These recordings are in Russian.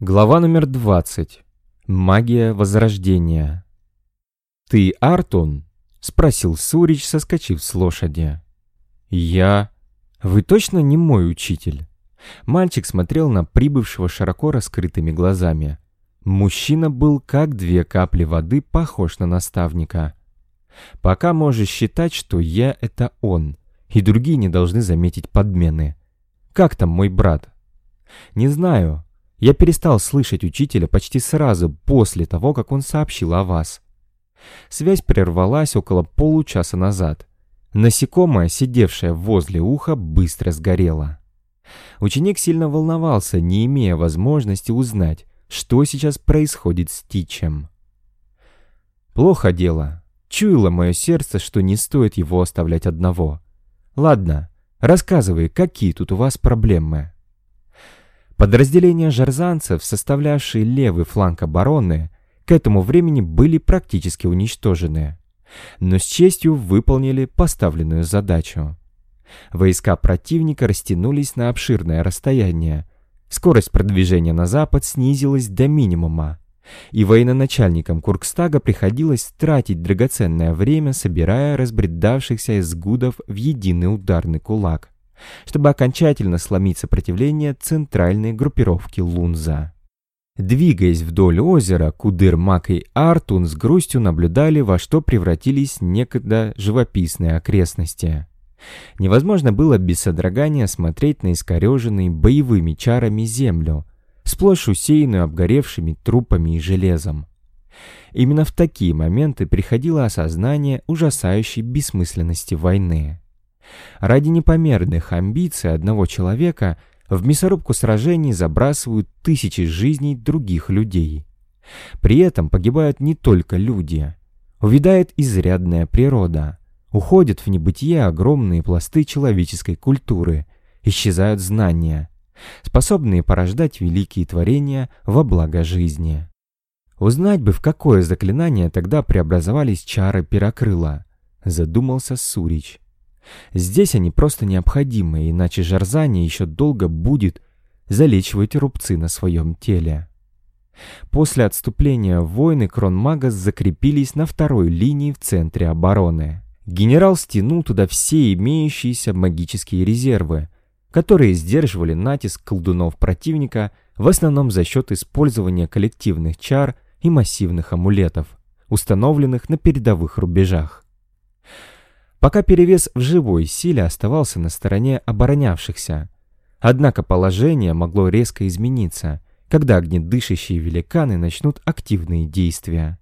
Глава номер 20. Магия Возрождения. «Ты Артун?» — спросил Сурич, соскочив с лошади. «Я... Вы точно не мой учитель?» Мальчик смотрел на прибывшего широко раскрытыми глазами. Мужчина был как две капли воды похож на наставника. «Пока можешь считать, что я — это он, и другие не должны заметить подмены. Как там мой брат?» «Не знаю, я перестал слышать учителя почти сразу после того, как он сообщил о вас. Связь прервалась около получаса назад. Насекомое, сидевшее возле уха, быстро сгорело. Ученик сильно волновался, не имея возможности узнать, что сейчас происходит с Тичем. Плохо дело. Чуяло мое сердце, что не стоит его оставлять одного. Ладно, рассказывай, какие тут у вас проблемы. Подразделения жарзанцев, составлявшие левый фланг обороны, к этому времени были практически уничтожены, но с честью выполнили поставленную задачу. Войска противника растянулись на обширное расстояние, скорость продвижения на запад снизилась до минимума, и военачальникам Куркстага приходилось тратить драгоценное время, собирая разбредавшихся из в единый ударный кулак чтобы окончательно сломить сопротивление центральной группировки Лунза. Двигаясь вдоль озера, Кудыр, Мак и Артун с грустью наблюдали, во что превратились некогда живописные окрестности. Невозможно было без содрогания смотреть на искореженные боевыми чарами землю, сплошь усеянную обгоревшими трупами и железом. Именно в такие моменты приходило осознание ужасающей бессмысленности войны. Ради непомерных амбиций одного человека в мясорубку сражений забрасывают тысячи жизней других людей. При этом погибают не только люди. Увядает изрядная природа. Уходят в небытие огромные пласты человеческой культуры. Исчезают знания, способные порождать великие творения во благо жизни. Узнать бы, в какое заклинание тогда преобразовались чары Пирокрыла, задумался Сурич. Здесь они просто необходимы, иначе Жарзани еще долго будет залечивать рубцы на своем теле. После отступления войны Кронмагас закрепились на второй линии в центре обороны. Генерал стянул туда все имеющиеся магические резервы, которые сдерживали натиск колдунов противника в основном за счет использования коллективных чар и массивных амулетов, установленных на передовых рубежах. Пока перевес в живой силе оставался на стороне оборонявшихся. Однако положение могло резко измениться, когда огнедышащие великаны начнут активные действия.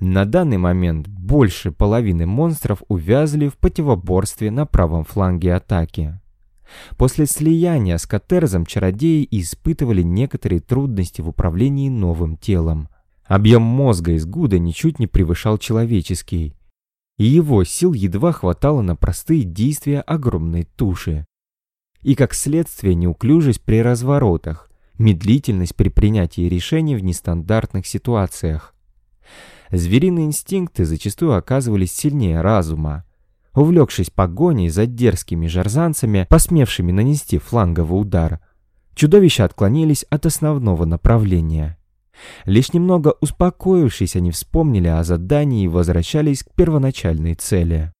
На данный момент больше половины монстров увязли в противоборстве на правом фланге атаки. После слияния с Катерзом чародеи испытывали некоторые трудности в управлении новым телом. Объем мозга из Гуда ничуть не превышал человеческий, и его сил едва хватало на простые действия огромной туши. И как следствие неуклюжесть при разворотах, медлительность при принятии решений в нестандартных ситуациях. Звериные инстинкты зачастую оказывались сильнее разума. Увлекшись погоней за дерзкими жарзанцами, посмевшими нанести фланговый удар, чудовища отклонились от основного направления – Лишь немного успокоившись, они вспомнили о задании и возвращались к первоначальной цели.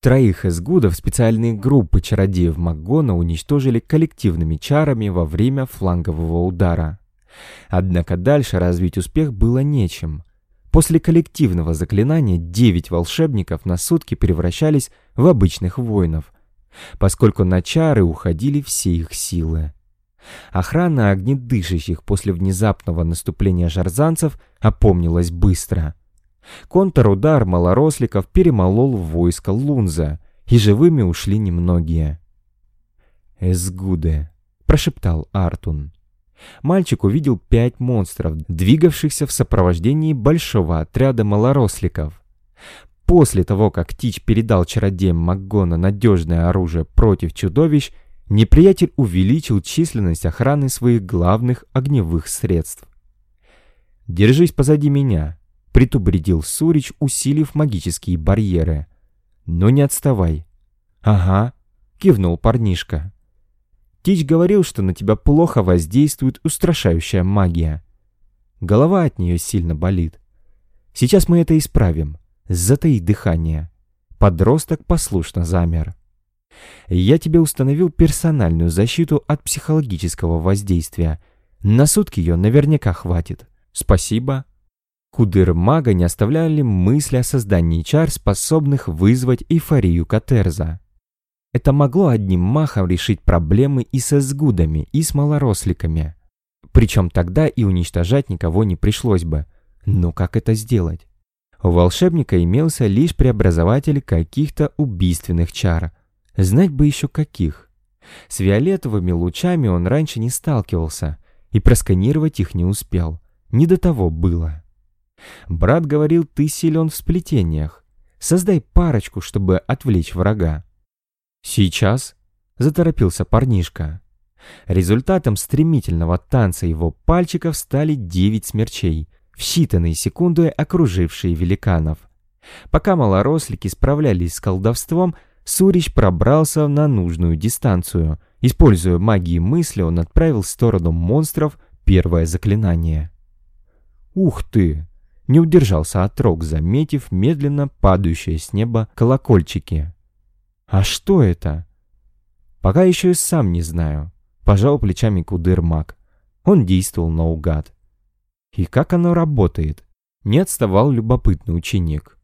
Троих из гудов специальные группы чародеев Магона уничтожили коллективными чарами во время флангового удара. Однако дальше развить успех было нечем. После коллективного заклинания девять волшебников на сутки превращались в обычных воинов, поскольку на чары уходили все их силы. Охрана огнедышащих после внезапного наступления жарзанцев опомнилась быстро. Контрудар малоросликов перемолол в войско Лунза, и живыми ушли немногие. «Эсгуде», — прошептал Артун. Мальчик увидел пять монстров, двигавшихся в сопровождении большого отряда малоросликов. После того, как Тич передал чародеям Макгона надежное оружие против чудовищ, неприятель увеличил численность охраны своих главных огневых средств. «Держись позади меня», — предупредил Сурич, усилив магические барьеры. «Но не отставай». «Ага», — кивнул парнишка. Тич говорил, что на тебя плохо воздействует устрашающая магия. Голова от нее сильно болит. Сейчас мы это исправим. Затаи дыхание. Подросток послушно замер. Я тебе установил персональную защиту от психологического воздействия. На сутки ее наверняка хватит. Спасибо. Кудыр мага не оставляли мысли о создании чар, способных вызвать эйфорию Катерза. Это могло одним махом решить проблемы и со сгудами, и с малоросликами. Причем тогда и уничтожать никого не пришлось бы. Но как это сделать? У волшебника имелся лишь преобразователь каких-то убийственных чар. Знать бы еще каких. С фиолетовыми лучами он раньше не сталкивался, и просканировать их не успел. Не до того было. Брат говорил, ты силен в сплетениях. Создай парочку, чтобы отвлечь врага. «Сейчас?» — заторопился парнишка. Результатом стремительного танца его пальчиков стали девять смерчей, в считанные секунды окружившие великанов. Пока малорослики справлялись с колдовством, Сурич пробрался на нужную дистанцию. Используя магии мысли, он отправил в сторону монстров первое заклинание. «Ух ты!» — не удержался от рог, заметив медленно падающие с неба колокольчики. А что это? Пока еще и сам не знаю. Пожал плечами кудыр маг. Он действовал наугад. И как оно работает? Не отставал любопытный ученик.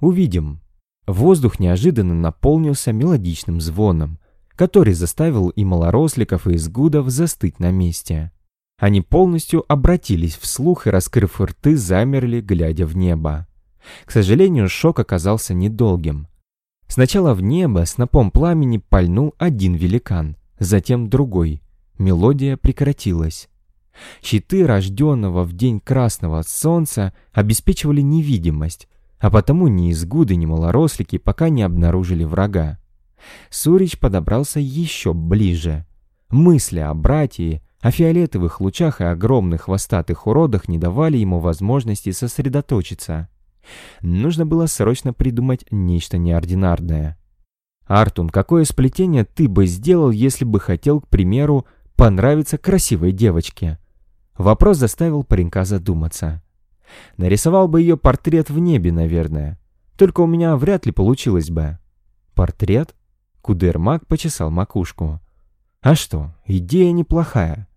Увидим. Воздух неожиданно наполнился мелодичным звоном, который заставил и малоросликов, и изгудов застыть на месте. Они полностью обратились вслух и, раскрыв рты, замерли, глядя в небо. К сожалению, шок оказался недолгим. Сначала в небо снопом пламени пальнул один великан, затем другой. Мелодия прекратилась. Щиты рожденного в день красного солнца обеспечивали невидимость, а потому ни изгуды, ни малорослики пока не обнаружили врага. Сурич подобрался еще ближе. Мысли о братье, о фиолетовых лучах и огромных хвостатых уродах не давали ему возможности сосредоточиться. Нужно было срочно придумать нечто неординарное. «Артун, какое сплетение ты бы сделал, если бы хотел, к примеру, понравиться красивой девочке?» Вопрос заставил паренька задуматься. Нарисовал бы ее портрет в небе, наверное. Только у меня вряд ли получилось бы. Портрет? Кудермак почесал макушку. А что, идея неплохая.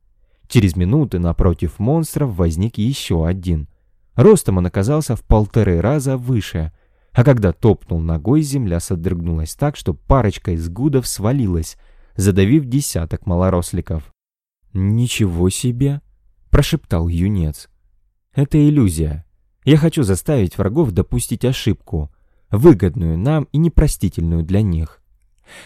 Через минуты напротив монстров возник еще один, Ростом он оказался в полторы раза выше, а когда топнул ногой, земля содрогнулась так, что парочка из гудов свалилась, задавив десяток малоросликов. «Ничего себе!» – прошептал юнец. «Это иллюзия. Я хочу заставить врагов допустить ошибку, выгодную нам и непростительную для них».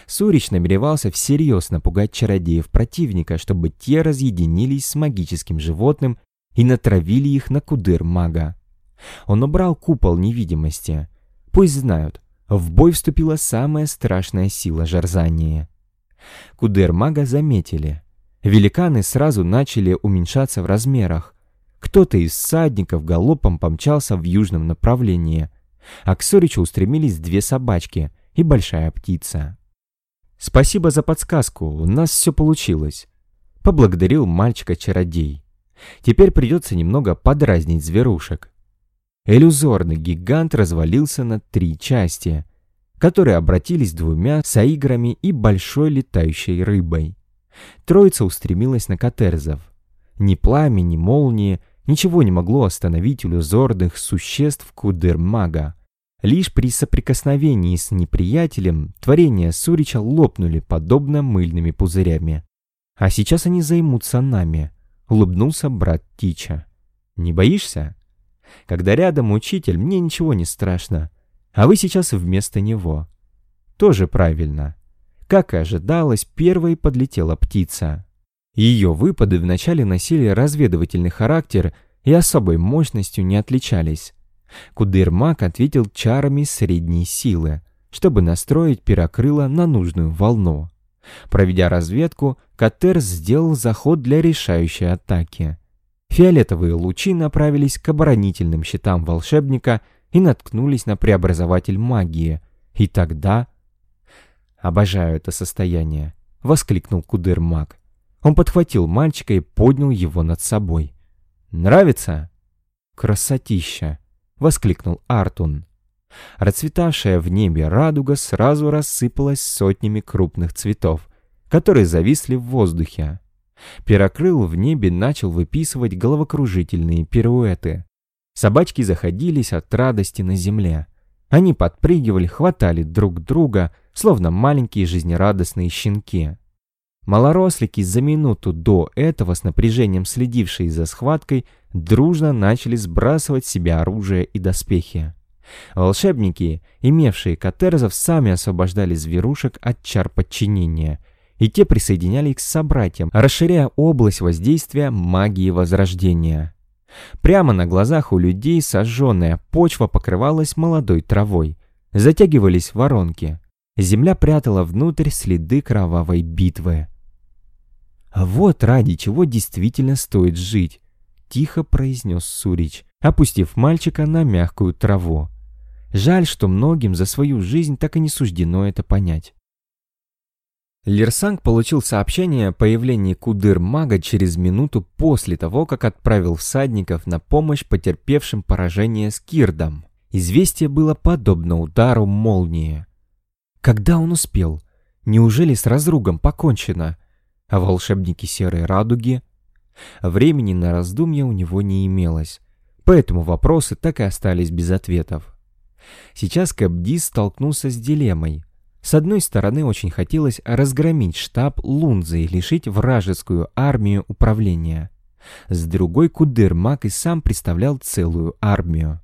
Сурич намеревался всерьез напугать чародеев противника, чтобы те разъединились с магическим животным и натравили их на кудыр мага. Он убрал купол невидимости. Пусть знают, в бой вступила самая страшная сила Жарзания. Кудыр мага заметили. Великаны сразу начали уменьшаться в размерах. Кто-то из всадников галопом помчался в южном направлении, а к Соричу устремились две собачки и большая птица. «Спасибо за подсказку, у нас все получилось», — поблагодарил мальчика-чародей. Теперь придется немного подразнить зверушек. Иллюзорный гигант развалился на три части, которые обратились двумя саиграми и большой летающей рыбой. Троица устремилась на катерзов. Ни пламя, ни молнии, ничего не могло остановить иллюзорных существ Кудермага. Лишь при соприкосновении с неприятелем творения Сурича лопнули подобно мыльными пузырями. А сейчас они займутся нами. — улыбнулся брат Тича. «Не боишься? Когда рядом учитель, мне ничего не страшно, а вы сейчас вместо него». «Тоже правильно». Как и ожидалось, первой подлетела птица. Ее выпады вначале носили разведывательный характер и особой мощностью не отличались. Кудырмак ответил чарами средней силы, чтобы настроить пирокрыло на нужную волну. Проведя разведку, Катер сделал заход для решающей атаки. Фиолетовые лучи направились к оборонительным щитам волшебника и наткнулись на преобразователь магии. И тогда... Обожаю это состояние. воскликнул Кудыр-маг. Он подхватил мальчика и поднял его над собой. «Нравится?» «Красотища!» — воскликнул Артун. Расцветавшая в небе радуга сразу рассыпалась сотнями крупных цветов, которые зависли в воздухе. Перокрыл в небе начал выписывать головокружительные пируэты. Собачки заходились от радости на земле. Они подпрыгивали, хватали друг друга, словно маленькие жизнерадостные щенки. Малорослики за минуту до этого с напряжением следившие за схваткой дружно начали сбрасывать с себя оружие и доспехи. Волшебники, имевшие катерзов, сами освобождали зверушек от чар подчинения, и те присоединяли их к собратьям, расширяя область воздействия магии Возрождения. Прямо на глазах у людей сожженная почва покрывалась молодой травой, затягивались воронки. Земля прятала внутрь следы кровавой битвы. «А вот ради чего действительно стоит жить», — тихо произнес Сурич, опустив мальчика на мягкую траву. Жаль, что многим за свою жизнь так и не суждено это понять. Лерсанг получил сообщение о появлении Кудыр-мага через минуту после того, как отправил всадников на помощь потерпевшим поражение с Кирдом. Известие было подобно удару молнии. Когда он успел? Неужели с разругом покончено? А волшебники Серой Радуги? Времени на раздумья у него не имелось, поэтому вопросы так и остались без ответов. Сейчас Кабдис столкнулся с дилеммой. С одной стороны, очень хотелось разгромить штаб Лунзы и лишить вражескую армию управления. С другой, Кудыр-маг и сам представлял целую армию.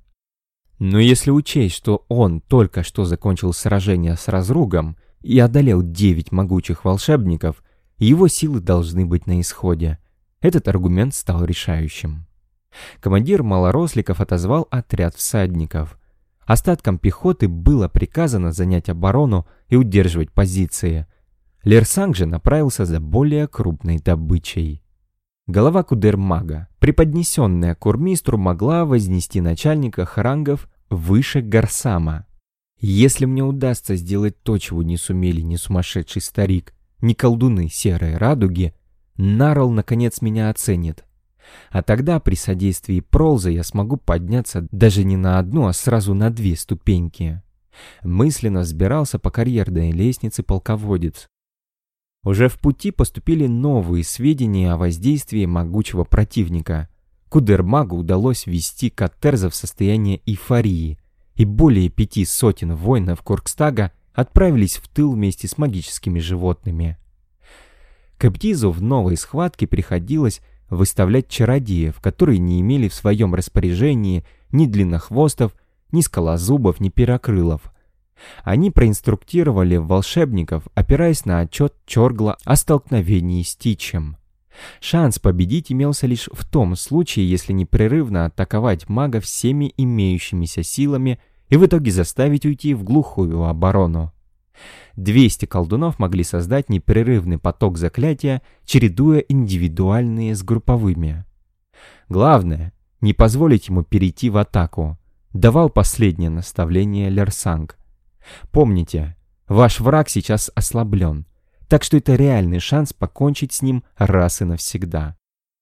Но если учесть, что он только что закончил сражение с Разругом и одолел девять могучих волшебников, его силы должны быть на исходе. Этот аргумент стал решающим. Командир малоросликов отозвал отряд всадников. Остаткам пехоты было приказано занять оборону и удерживать позиции. Лерсанг же направился за более крупной добычей. Голова Кудермага, преподнесенная курмистру, могла вознести начальника харангов выше Гарсама. Если мне удастся сделать то, чего не сумели ни сумасшедший старик, ни колдуны серой радуги, Нарл наконец меня оценит. А тогда при содействии Пролза я смогу подняться даже не на одну, а сразу на две ступеньки. Мысленно взбирался по карьерной лестнице полководец. Уже в пути поступили новые сведения о воздействии могучего противника. Кудермагу удалось ввести Каттерза в состояние эйфории, и более пяти сотен воинов Коркстага отправились в тыл вместе с магическими животными. Каптизу в новой схватке приходилось выставлять чародеев, которые не имели в своем распоряжении ни длиннохвостов, ни скалозубов, ни пирокрылов. Они проинструктировали волшебников, опираясь на отчет Чоргла о столкновении с Тичем. Шанс победить имелся лишь в том случае, если непрерывно атаковать мага всеми имеющимися силами и в итоге заставить уйти в глухую оборону. 200 колдунов могли создать непрерывный поток заклятия, чередуя индивидуальные с групповыми. Главное, не позволить ему перейти в атаку, давал последнее наставление Лерсанг. Помните, ваш враг сейчас ослаблен, так что это реальный шанс покончить с ним раз и навсегда.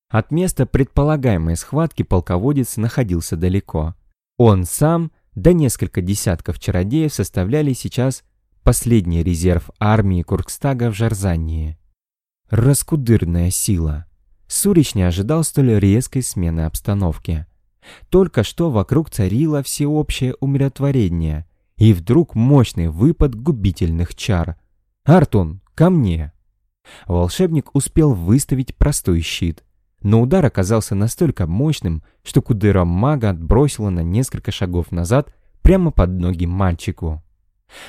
От места предполагаемой схватки полководец находился далеко. Он сам, да несколько десятков чародеев составляли сейчас Последний резерв армии Куркстага в Жарзании. Раскудырная сила. Сурич не ожидал столь резкой смены обстановки. Только что вокруг царило всеобщее умиротворение, и вдруг мощный выпад губительных чар. «Артун, ко мне!» Волшебник успел выставить простой щит, но удар оказался настолько мощным, что кудыра мага отбросило на несколько шагов назад прямо под ноги мальчику.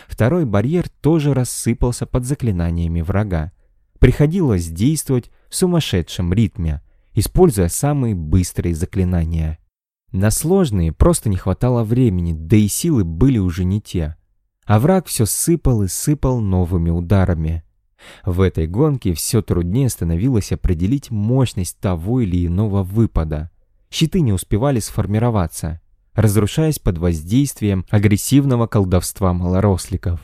Второй барьер тоже рассыпался под заклинаниями врага. Приходилось действовать в сумасшедшем ритме, используя самые быстрые заклинания. На сложные просто не хватало времени, да и силы были уже не те. А враг все сыпал и сыпал новыми ударами. В этой гонке все труднее становилось определить мощность того или иного выпада. Щиты не успевали сформироваться разрушаясь под воздействием агрессивного колдовства малоросликов.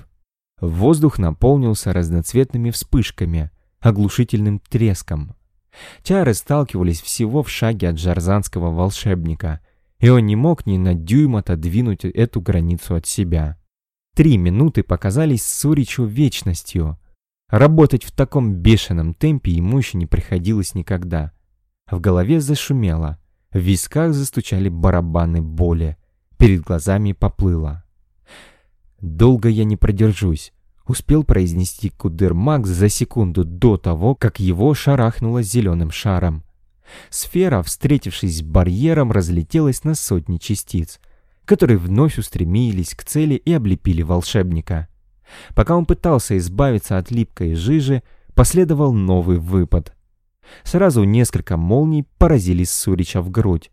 Воздух наполнился разноцветными вспышками, оглушительным треском. Чары сталкивались всего в шаге от жарзанского волшебника, и он не мог ни на дюйм отодвинуть эту границу от себя. Три минуты показались Суричу вечностью. Работать в таком бешеном темпе ему еще не приходилось никогда. В голове зашумело, в висках застучали барабаны боли, перед глазами поплыло. «Долго я не продержусь», — успел произнести Кудыр Макс за секунду до того, как его шарахнуло зеленым шаром. Сфера, встретившись с барьером, разлетелась на сотни частиц, которые вновь устремились к цели и облепили волшебника. Пока он пытался избавиться от липкой жижи, последовал новый выпад. Сразу несколько молний поразили Сурича в грудь.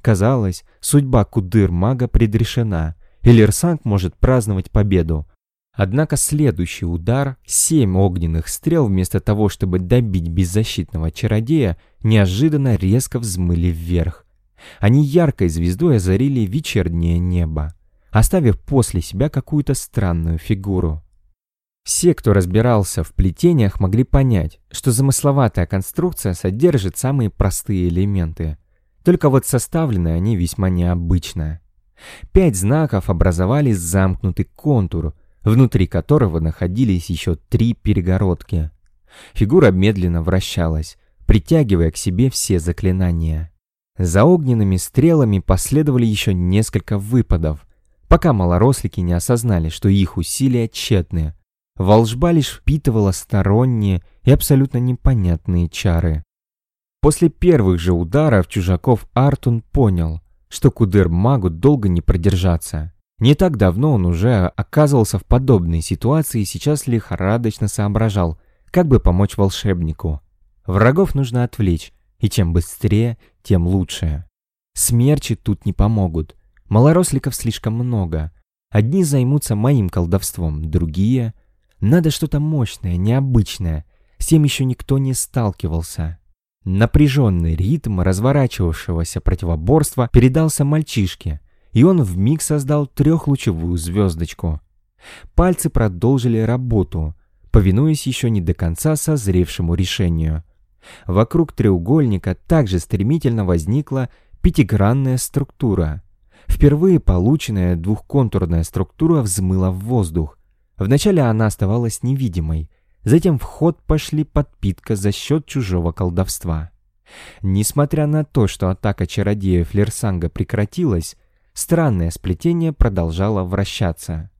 Казалось, судьба Кудыр-мага предрешена, и Лерсанг может праздновать победу. Однако следующий удар, семь огненных стрел, вместо того, чтобы добить беззащитного чародея, неожиданно резко взмыли вверх. Они яркой звездой озарили вечернее небо, оставив после себя какую-то странную фигуру. Все, кто разбирался в плетениях, могли понять, что замысловатая конструкция содержит самые простые элементы. Только вот составлены они весьма необычно. Пять знаков образовали замкнутый контур, внутри которого находились еще три перегородки. Фигура медленно вращалась, притягивая к себе все заклинания. За огненными стрелами последовали еще несколько выпадов, пока малорослики не осознали, что их усилия тщетны. Волжба лишь впитывала сторонние и абсолютно непонятные чары. После первых же ударов чужаков Артун понял, что Кудыр-магу долго не продержаться. Не так давно он уже оказывался в подобной ситуации и сейчас лихорадочно соображал, как бы помочь волшебнику. Врагов нужно отвлечь, и чем быстрее, тем лучше. Смерчи тут не помогут. Малоросликов слишком много. Одни займутся моим колдовством, другие... Надо что-то мощное, необычное. С тем еще никто не сталкивался. Напряженный ритм разворачивавшегося противоборства передался мальчишке, и он вмиг создал трехлучевую звездочку. Пальцы продолжили работу, повинуясь еще не до конца созревшему решению. Вокруг треугольника также стремительно возникла пятигранная структура. Впервые полученная двухконтурная структура взмыла в воздух. Вначале она оставалась невидимой, Затем в ход пошли подпитка за счет чужого колдовства. Несмотря на то, что атака чародея Флерсанга прекратилась, странное сплетение продолжало вращаться.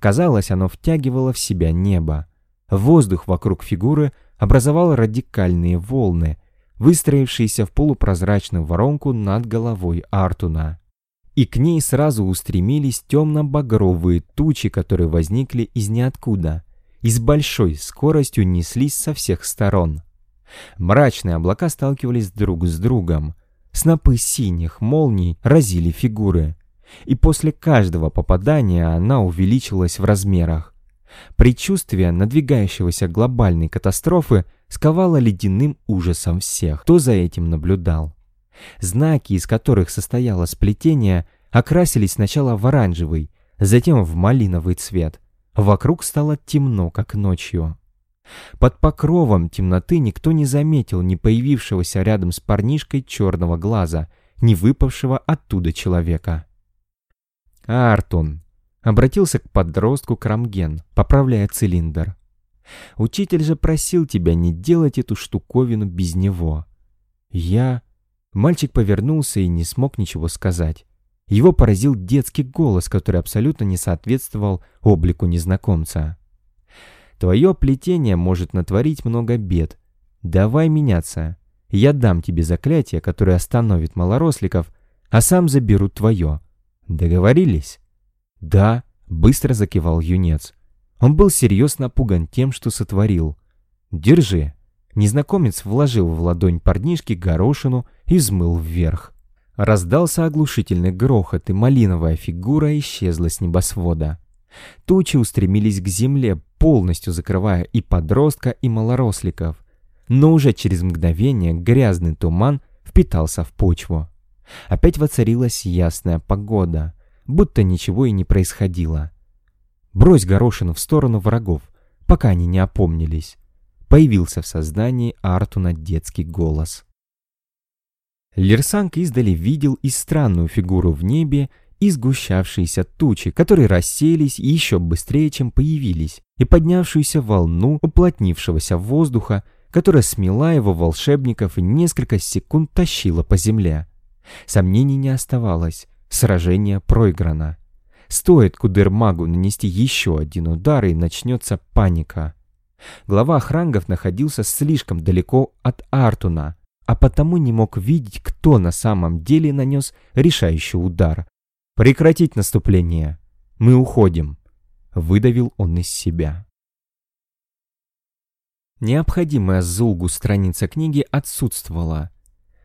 Казалось, оно втягивало в себя небо. Воздух вокруг фигуры образовал радикальные волны, выстроившиеся в полупрозрачную воронку над головой Артуна. И к ней сразу устремились темно-багровые тучи, которые возникли из ниоткуда – и с большой скоростью неслись со всех сторон. Мрачные облака сталкивались друг с другом. Снопы синих молний разили фигуры. И после каждого попадания она увеличилась в размерах. Предчувствие надвигающегося глобальной катастрофы сковало ледяным ужасом всех, кто за этим наблюдал. Знаки, из которых состояло сплетение, окрасились сначала в оранжевый, затем в малиновый цвет – Вокруг стало темно, как ночью. Под покровом темноты никто не заметил ни появившегося рядом с парнишкой черного глаза, ни выпавшего оттуда человека. «Артун!» — обратился к подростку Крамген, поправляя цилиндр. «Учитель же просил тебя не делать эту штуковину без него». «Я...» Мальчик повернулся и не смог ничего сказать. Его поразил детский голос, который абсолютно не соответствовал облику незнакомца. «Твое плетение может натворить много бед. Давай меняться. Я дам тебе заклятие, которое остановит малоросликов, а сам заберу твое. Договорились?» «Да», — быстро закивал юнец. Он был серьезно напуган тем, что сотворил. «Держи». Незнакомец вложил в ладонь парнишки горошину и взмыл вверх. Раздался оглушительный грохот, и малиновая фигура исчезла с небосвода. Тучи устремились к земле, полностью закрывая и подростка, и малоросликов. Но уже через мгновение грязный туман впитался в почву. Опять воцарилась ясная погода, будто ничего и не происходило. Брось горошину в сторону врагов, пока они не опомнились. Появился в сознании Артуна детский голос. Лерсанг издали видел и странную фигуру в небе, и сгущавшиеся тучи, которые рассеялись еще быстрее, чем появились, и поднявшуюся волну уплотнившегося воздуха, которая смела его волшебников и несколько секунд тащила по земле. Сомнений не оставалось, сражение проиграно. Стоит Кудермагу нанести еще один удар, и начнется паника. Глава охрангов находился слишком далеко от Артуна, а потому не мог видеть, кто на самом деле нанес решающий удар. «Прекратить наступление! Мы уходим!» — выдавил он из себя. Необходимая Зулгу страница книги отсутствовала.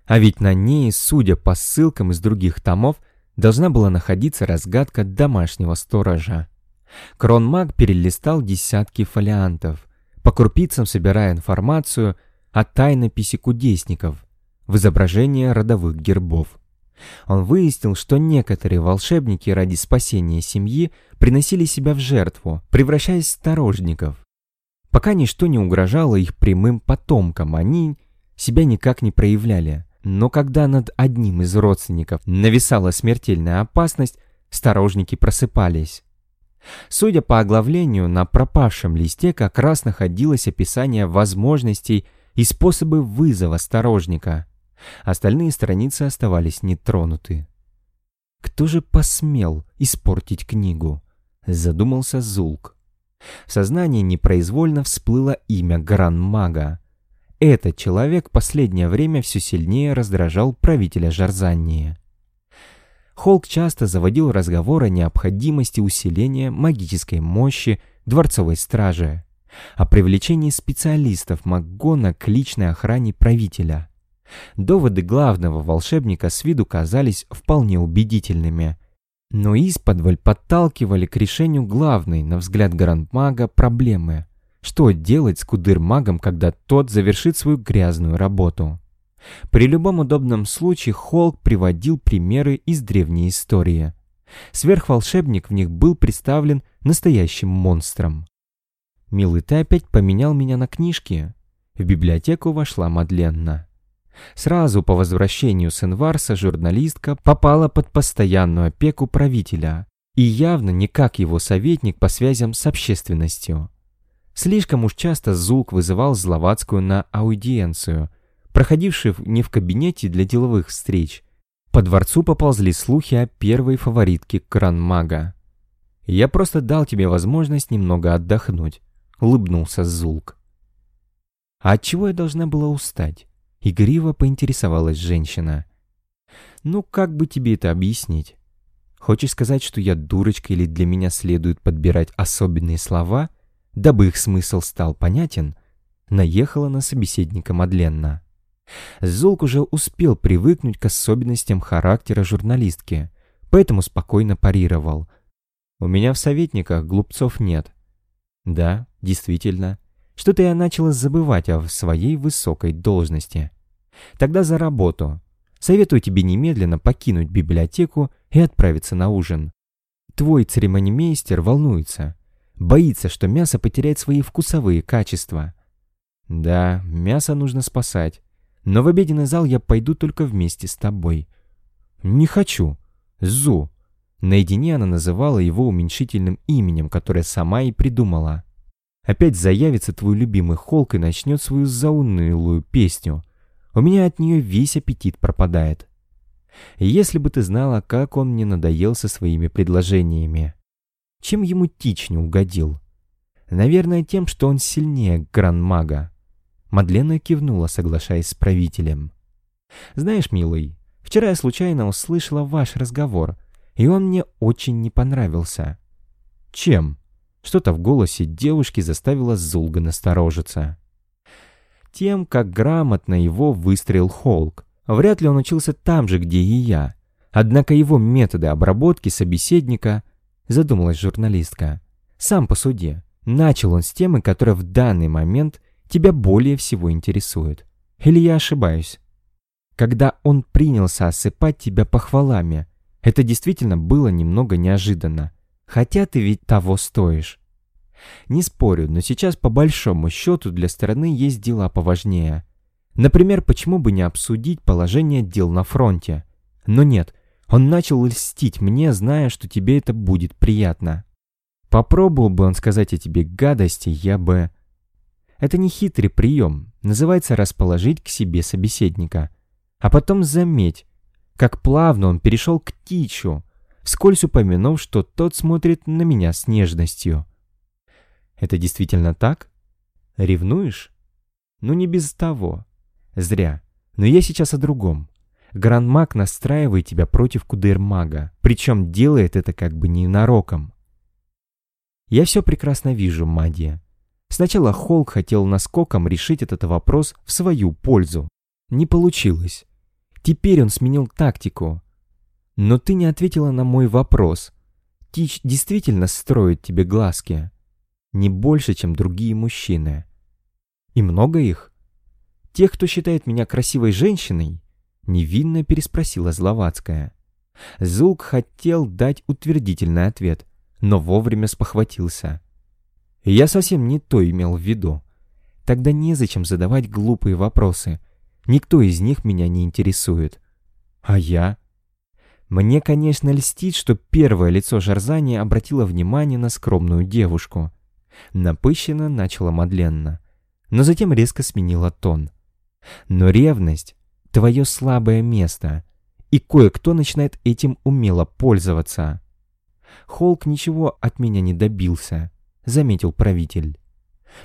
А ведь на ней, судя по ссылкам из других томов, должна была находиться разгадка домашнего сторожа. Кронмаг перелистал десятки фолиантов, по крупицам собирая информацию о тайнописи кудесников в изображение родовых гербов. Он выяснил, что некоторые волшебники ради спасения семьи приносили себя в жертву, превращаясь в сторожников. Пока ничто не угрожало их прямым потомкам, они себя никак не проявляли. Но когда над одним из родственников нависала смертельная опасность, сторожники просыпались. Судя по оглавлению, на пропавшем листе как раз находилось описание возможностей и способы вызова сторожника. Остальные страницы оставались нетронуты. Кто же посмел испортить книгу? Задумался Зулк. В сознании непроизвольно всплыло имя Гран-мага. Этот человек последнее время все сильнее раздражал правителя Жарзании. Холк часто заводил разговор о необходимости усиления магической мощи дворцовой стражи, о привлечении специалистов Макгона к личной охране правителя. Доводы главного волшебника с виду казались вполне убедительными, но исподволь подталкивали к решению главной, на взгляд грандмага, проблемы – что делать с кудыр-магом, когда тот завершит свою грязную работу? При любом удобном случае Холк приводил примеры из древней истории. Сверхволшебник в них был представлен настоящим монстром. «Милый, ты опять поменял меня на книжки?» В библиотеку вошла Мадленна. Сразу по возвращению с Энварса журналистка попала под постоянную опеку правителя и явно не как его советник по связям с общественностью. Слишком уж часто Зулк вызывал Зловацкую на аудиенцию, проходившую не в кабинете для деловых встреч. По дворцу поползли слухи о первой фаворитке Кранмага. «Я просто дал тебе возможность немного отдохнуть», — улыбнулся Зулк. «А от чего я должна была устать?» — игриво поинтересовалась женщина. «Ну, как бы тебе это объяснить? Хочешь сказать, что я дурочка или для меня следует подбирать особенные слова?» дабы их смысл стал понятен, наехала на собеседника Мадленна. Золк уже успел привыкнуть к особенностям характера журналистки, поэтому спокойно парировал. «У меня в советниках глупцов нет». «Да, действительно. Что-то я начала забывать о своей высокой должности. Тогда за работу. Советую тебе немедленно покинуть библиотеку и отправиться на ужин. Твой церемонимейстер волнуется. Боится, что мясо потеряет свои вкусовые качества. Да, мясо нужно спасать. Но в обеденный зал я пойду только вместе с тобой. Не хочу. Зу. Наедине она называла его уменьшительным именем, которое сама и придумала. Опять заявится твой любимый Холк и начнет свою заунылую песню. У меня от нее весь аппетит пропадает. Если бы ты знала, как он мне надоел со своими предложениями. Чем ему Тич не угодил? Наверное, тем, что он сильнее гран-мага. Мадлена кивнула, соглашаясь с правителем. «Знаешь, милый, вчера я случайно услышала ваш разговор, и он мне очень не понравился». «Чем?» Что-то в голосе девушки заставило Зулга насторожиться. Тем, как грамотно его выстроил Холк. Вряд ли он учился там же, где и я. Однако его методы обработки собеседника задумалась журналистка. «Сам посуди. Начал он с темы, которая в данный момент тебя более всего интересует. Или я ошибаюсь? Когда он принялся осыпать тебя похвалами, это действительно было немного неожиданно. Хотя ты ведь того стоишь. Не спорю, но сейчас по большому счету для стороны есть дела поважнее. Например, почему бы не обсудить положение дел на фронте? Но нет, он начал льстить мне, зная, что тебе это будет приятно. Попробовал бы он сказать о тебе гадости, я бы... Это не хитрый прием, называется расположить к себе собеседника. А потом заметь, как плавно он перешел к Тичу, вскользь упомянув, что тот смотрит на меня с нежностью. Это действительно так? Ревнуешь? Ну не без того. Зря. Но я сейчас о другом. Грандмаг настраивает тебя против Кудермага, причем делает это как бы ненароком. Я все прекрасно вижу, Мадия. Сначала Холк хотел наскоком решить этот вопрос в свою пользу. Не получилось. Теперь он сменил тактику. Но ты не ответила на мой вопрос. Тич действительно строит тебе глазки. Не больше, чем другие мужчины. И много их? Тех, кто считает меня красивой женщиной? Невинно переспросила Зловацкая. Зулк хотел дать утвердительный ответ, но вовремя спохватился. Я совсем не то имел в виду. Тогда незачем задавать глупые вопросы. Никто из них меня не интересует. А я? Мне, конечно, льстит, что первое лицо Жарзани обратило внимание на скромную девушку. Напыщенно начала Мадленна, но затем резко сменила тон. Но ревность — твое слабое место, и кое-кто начинает этим умело пользоваться. Холк ничего от меня не добился, заметил правитель.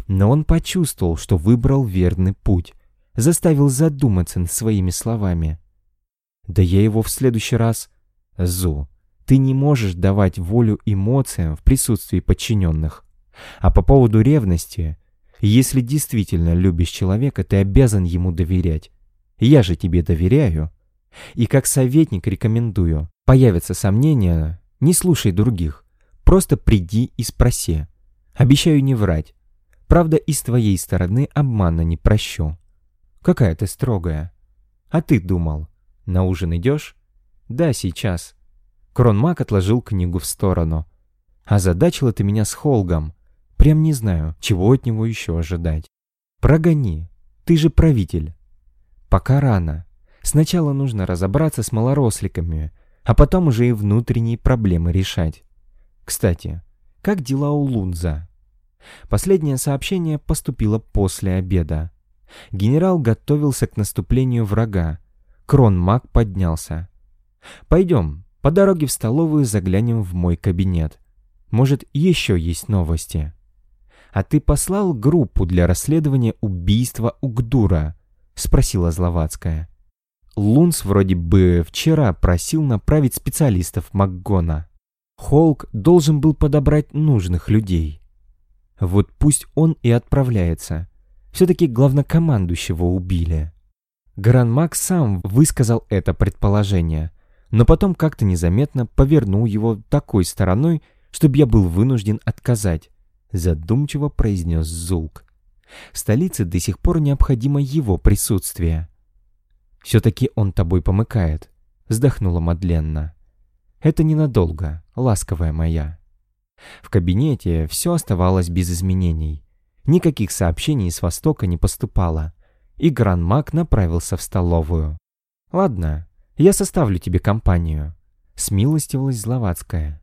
Но он почувствовал, что выбрал верный путь, заставил задуматься над своими словами. Да я его в следующий раз... Зу, ты не можешь давать волю эмоциям в присутствии подчиненных. А по поводу ревности, если действительно любишь человека, ты обязан ему доверять. Я же тебе доверяю. И как советник рекомендую. Появятся сомнения, не слушай других. Просто приди и спроси. Обещаю не врать. Правда, и с твоей стороны обмана не прощу. Какая ты строгая. А ты думал, на ужин идешь? Да, сейчас. Кронмак отложил книгу в сторону. А задачила ты меня с Холгом. Прям не знаю, чего от него еще ожидать. Прогони. Ты же правитель. Пока рано. Сначала нужно разобраться с малоросликами, а потом уже и внутренние проблемы решать. Кстати, как дела у Лунза? Последнее сообщение поступило после обеда. Генерал готовился к наступлению врага. Кронмаг поднялся. «Пойдем, по дороге в столовую заглянем в мой кабинет. Может, еще есть новости?» «А ты послал группу для расследования убийства Угдура?» — спросила Зловацкая. Лунс вроде бы вчера просил направить специалистов МакГона. Холк должен был подобрать нужных людей. Вот пусть он и отправляется. Все-таки главнокомандующего убили. Гранмак сам высказал это предположение, но потом как-то незаметно повернул его такой стороной, чтобы я был вынужден отказать, задумчиво произнес Зулк. В столице до сих пор необходимо его присутствие. «Все-таки он тобой помыкает», — вздохнула Мадленна. «Это ненадолго, ласковая моя». В кабинете все оставалось без изменений. Никаких сообщений с Востока не поступало, и Гранмак направился в столовую. «Ладно, я составлю тебе компанию», — смилостивилась Зловацкая.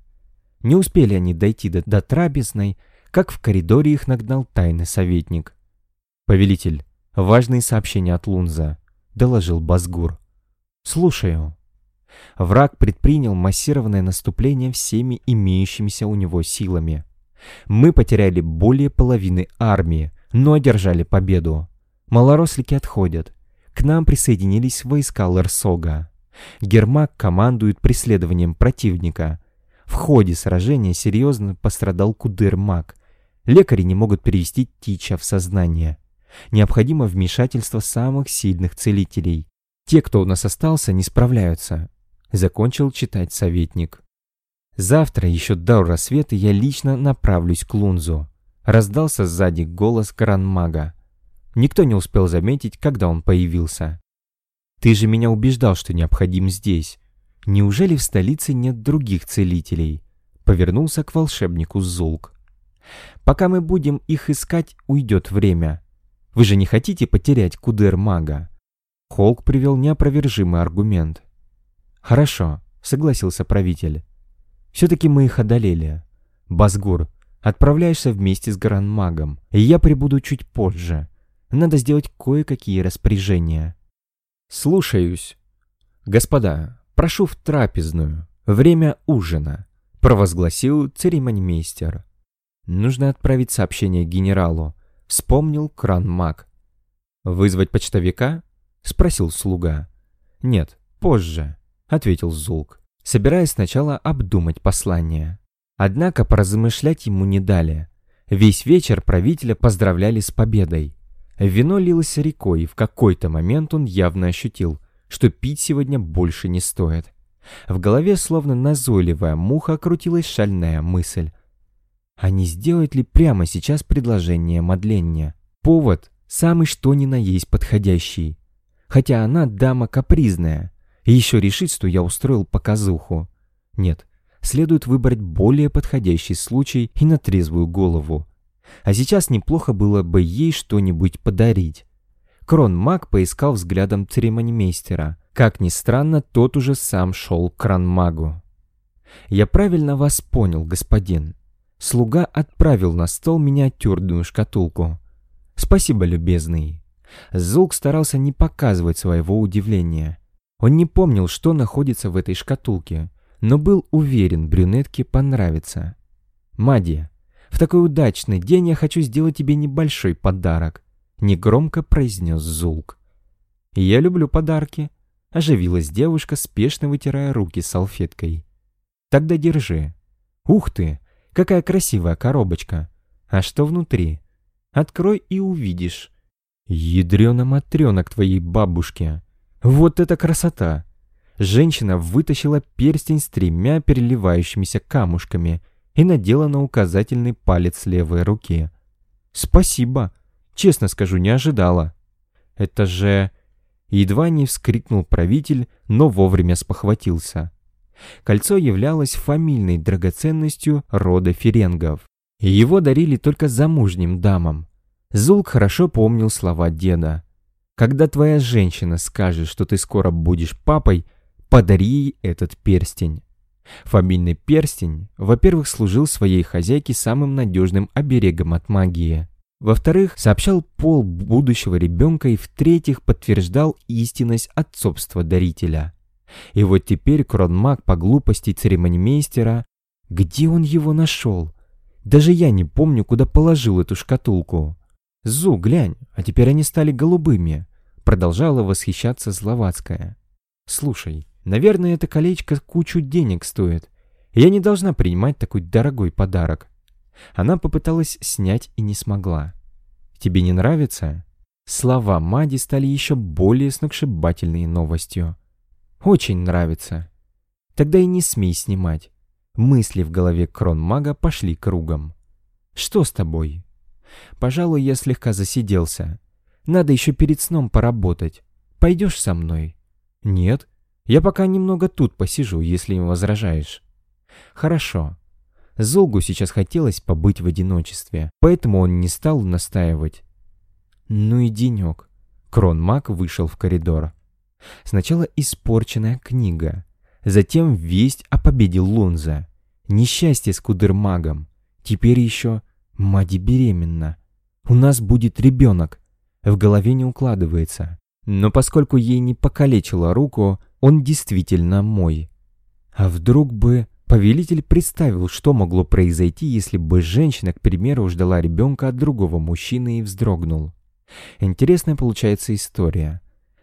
Не успели они дойти до, до трапезной, как в коридоре их нагнал тайный советник. «Повелитель, важные сообщения от Лунза доложил Базгур. «Слушаю». Враг предпринял массированное наступление всеми имеющимися у него силами. Мы потеряли более половины армии, но одержали победу. Малорослики отходят. К нам присоединились войска Лерсога. Гермак командует преследованием противника. В ходе сражения серьезно пострадал Кудырмак. Лекари не могут перевести Тича в сознание. Необходимо вмешательство самых сильных целителей. Те, кто у нас остался, не справляются. Закончил читать советник. Завтра, еще до рассвета, я лично направлюсь к Лунзу. Раздался сзади голос Гранмага. Никто не успел заметить, когда он появился. «Ты же меня убеждал, что необходим здесь. Неужели в столице нет других целителей?» Повернулся к волшебнику Зулк. Пока мы будем их искать, уйдет время. Вы же не хотите потерять кудер-мага?» Холк привел неопровержимый аргумент. «Хорошо», — согласился правитель. «Все-таки мы их одолели. Басгур, отправляешься вместе с Гран-магом, и я прибуду чуть позже. Надо сделать кое-какие распоряжения». «Слушаюсь». «Господа, прошу в трапезную. Время ужина», — провозгласил церемонимейстер. «Нужно отправить сообщение генералу», — вспомнил кран-маг. «Вызвать почтовика?» — спросил слуга. «Нет, позже», — ответил Зулк, собираясь сначала обдумать послание. Однако поразмышлять ему не дали. Весь вечер правителя поздравляли с победой. Вино лилось рекой, и в какой-то момент он явно ощутил, что пить сегодня больше не стоит. В голове, словно назойливая муха, крутилась шальная мысль. А не сделать ли прямо сейчас предложение Мадленне? Повод самый что ни на есть подходящий. Хотя она дама капризная. И еще решит, что я устроил показуху. Нет, следует выбрать более подходящий случай и на трезвую голову. А сейчас неплохо было бы ей что-нибудь подарить. Крон-маг поискал взглядом церемонимейстера. Как ни странно, тот уже сам шел к кран-магу. «Я правильно вас понял, господин. Слуга отправил на стол миниатюрную шкатулку. «Спасибо, любезный». Зулк старался не показывать своего удивления. Он не помнил, что находится в этой шкатулке, но был уверен, брюнетке понравится. «Мадия, в такой удачный день я хочу сделать тебе небольшой подарок», — негромко произнес Зулк. «Я люблю подарки», — оживилась девушка, спешно вытирая руки салфеткой. «Тогда держи». «Ух ты! Какая красивая коробочка. А что внутри? Открой и увидишь. Ядрёна-матрёна к твоей бабушке. Вот это красота! Женщина вытащила перстень с тремя переливающимися камушками и надела на указательный палец левой руки. «Спасибо! Честно скажу, не ожидала!» «Это же...» Едва не вскрикнул правитель, но вовремя спохватился. Кольцо являлось фамильной драгоценностью рода Ференгов. Его дарили только замужним дамам. Зулк хорошо помнил слова деда. «Когда твоя женщина скажет, что ты скоро будешь папой, подари ей этот перстень». Фамильный перстень, во-первых, служил своей хозяйке самым надежным оберегом от магии. Во-вторых, сообщал пол будущего ребенка и в-третьих, подтверждал истинность отцовства дарителя. И вот теперь кронмаг по глупости церемонимейстера... Где он его нашел? Даже я не помню, куда положил эту шкатулку. Зу, глянь, а теперь они стали голубыми. Продолжала восхищаться Зловацкая. Слушай, наверное, это колечко кучу денег стоит. Я не должна принимать такой дорогой подарок. Она попыталась снять и не смогла. Тебе не нравится? Слова Мади стали еще более сногсшибательной новостью. Очень нравится. Тогда и не смей снимать. Мысли в голове кронмага пошли кругом. Что с тобой? Пожалуй, я слегка засиделся. Надо еще перед сном поработать. Пойдешь со мной? Нет. Я пока немного тут посижу, если не возражаешь. Хорошо. Золгу сейчас хотелось побыть в одиночестве, поэтому он не стал настаивать. Ну и денек. Кронмаг вышел в коридор. Сначала испорченная книга, затем весть о победе Лунза, несчастье с кудермагом, теперь еще Мади беременна. У нас будет ребенок. В голове не укладывается. Но поскольку ей не покалечила руку, он действительно мой. А вдруг бы... Повелитель представил, что могло произойти, если бы женщина, к примеру, ждала ребенка от другого мужчины и вздрогнул. Интересная получается история.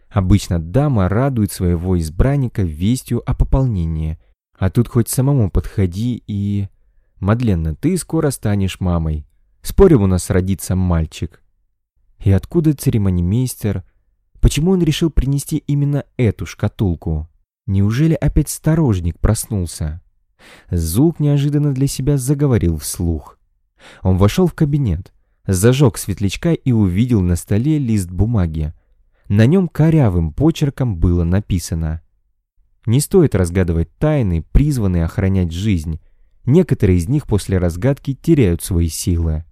Обычно дама радует своего избранника вестью о пополнении. А тут хоть самому подходи и... Мадленна, ты скоро станешь мамой. Спорим, у нас родится мальчик. И откуда церемонимейстер? Почему он решил принести именно эту шкатулку? Неужели опять сторожник проснулся? Зулк неожиданно для себя заговорил вслух. Он вошел в кабинет, зажег светлячка и увидел на столе лист бумаги, на нем корявым почерком было написано «Не стоит разгадывать тайны, призванные охранять жизнь. Некоторые из них после разгадки теряют свои силы.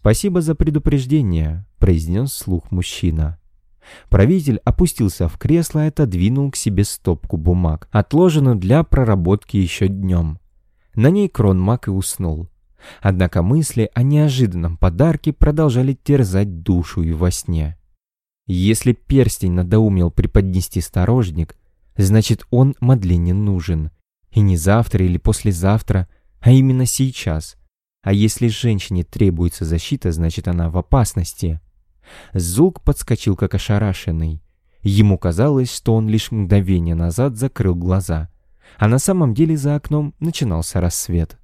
«Спасибо за предупреждение», — произнес слух мужчина. Правитель опустился в кресло и отодвинул к себе стопку бумаг, отложенную для проработки еще днем. На ней Кронмак и уснул. Однако мысли о неожиданном подарке продолжали терзать душу и во сне. Если перстень надоумел преподнести сторожник, значит он Мадлене нужен. И не завтра или послезавтра, а именно сейчас. А если женщине требуется защита, значит она в опасности. Зулк подскочил как ошарашенный. Ему казалось, что он лишь мгновение назад закрыл глаза, а на самом деле за окном начинался рассвет.